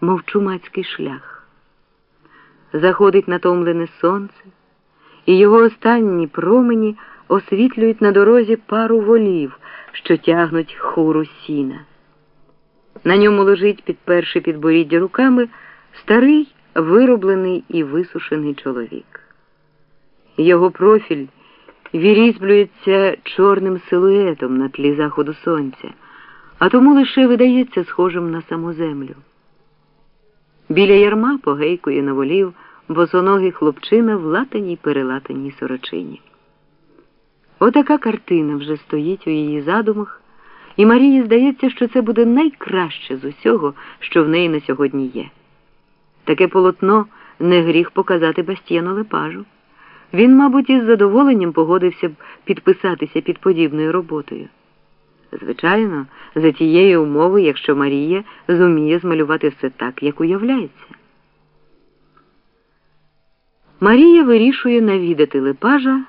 мов чумацький шлях. Заходить натомлене сонце, і його останні промені освітлюють на дорозі пару волів, що тягнуть хуру сіна. На ньому лежить, підперши підборіддя руками, старий вироблений і висушений чоловік. Його профіль вірізблюється чорним силуетом на тлі заходу сонця, а тому лише видається схожим на саму землю. Біля ярма погейкує на волів босоногий хлопчина в латаній перелатаній сорочині. Отака картина вже стоїть у її задумах, і Марії здається, що це буде найкраще з усього, що в неї на сьогодні є. Таке полотно не гріх показати Бастіяну Лепажу. Він, мабуть, із задоволенням погодився б підписатися під подібною роботою. Звичайно, за тієї умови, якщо Марія зуміє змалювати все так, як уявляється. Марія вирішує навідати Лепажа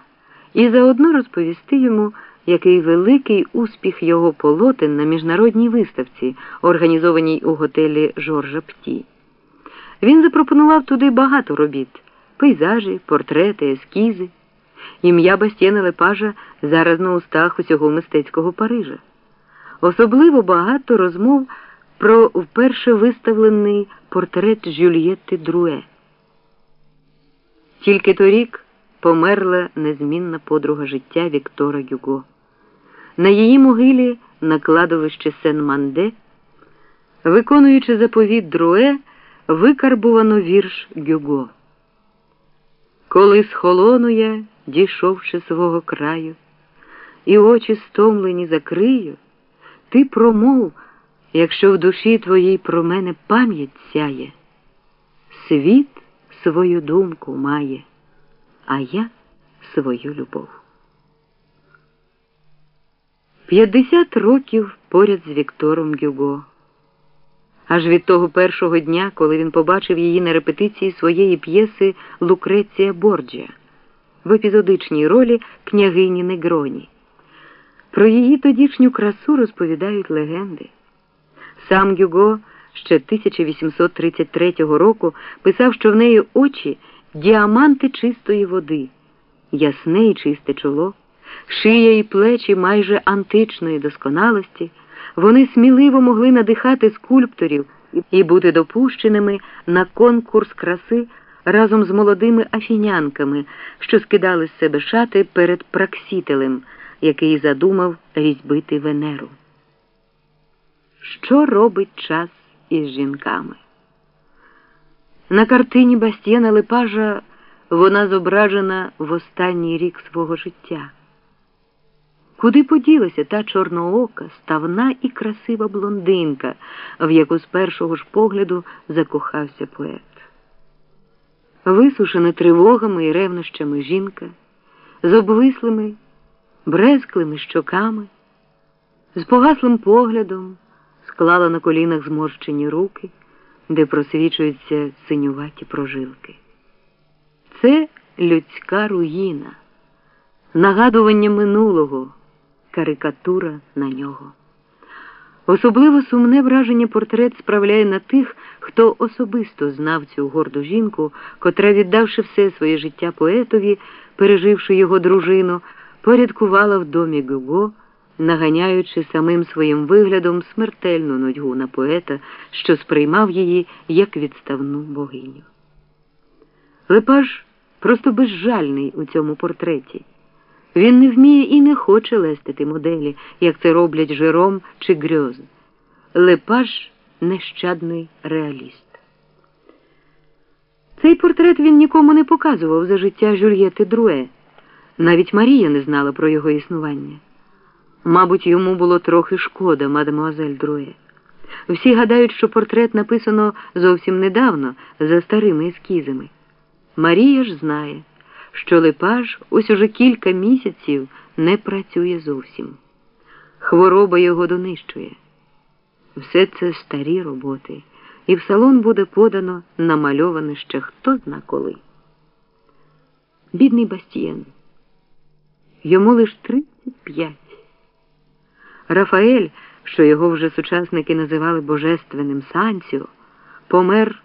і заодно розповісти йому, який великий успіх його полотен на міжнародній виставці, організованій у готелі Жоржа Пті. Він запропонував туди багато робіт пейзажі, портрети, ескізи. Ім'я Бастєна Лепажа зараз на устах усього мистецького Парижа. Особливо багато розмов про вперше виставлений портрет Жюльєтти Друе. Тільки торік померла незмінна подруга життя Віктора Гюго. На її могилі на кладовищі Сен-Манде, виконуючи заповіт Друе, викарбувано вірш Гюго. Коли схолону я, дійшовши свого краю, і очі стомлені закрию, ти промов, якщо в душі твоїй про мене пам'ять сяє, світ свою думку має, а я свою любов. П'ятдесят років поряд з Віктором Гюго. Аж від того першого дня, коли він побачив її на репетиції своєї п'єси Лукреція Борджа в епізодичній ролі княгині Негроні. Про її тодішню красу розповідають легенди. Сам Гюго ще 1833 року писав, що в неї очі діаманти чистої води, ясне і чисте чоло, шия і плечі майже античної досконалості. Вони сміливо могли надихати скульпторів і бути допущеними на конкурс краси разом з молодими афінянками, що скидали з себе шати перед праксітелем, який задумав різьбити Венеру. Що робить час із жінками? На картині Бастіяна Лепажа вона зображена в останній рік свого життя. Куди поділася та чорноока, ставна і красива блондинка, в яку з першого ж погляду закохався поет? Висушена тривогами і ревнощами жінка, з обвислими, брезклими щоками, з погаслим поглядом склала на колінах зморщені руки, де просвічуються синюваті прожилки. Це людська руїна, нагадування минулого карикатура на нього. Особливо сумне враження портрет справляє на тих, хто особисто знав цю горду жінку, котра, віддавши все своє життя поетові, переживши його дружину, порядкувала в домі Гюго, наганяючи самим своїм виглядом смертельну нудьгу на поета, що сприймав її як відставну богиню. Лепаж просто безжальний у цьому портреті. Він не вміє і не хоче лестити моделі, як це роблять Жером чи Грьоз. Лепаж нещадний реаліст. Цей портрет він нікому не показував за життя Жюльєти Друе. Навіть Марія не знала про його існування. Мабуть, йому було трохи шкода, мадемуазель Друе. Всі гадають, що портрет написано зовсім недавно, за старими ескізами. Марія ж знає що Лепаж ось уже кілька місяців не працює зовсім. Хвороба його донищує. Все це старі роботи, і в салон буде подано намальоване ще хто зна коли. Бідний Бастієн. Йому лиш 35. Рафаель, що його вже сучасники називали божественним Санціо, помер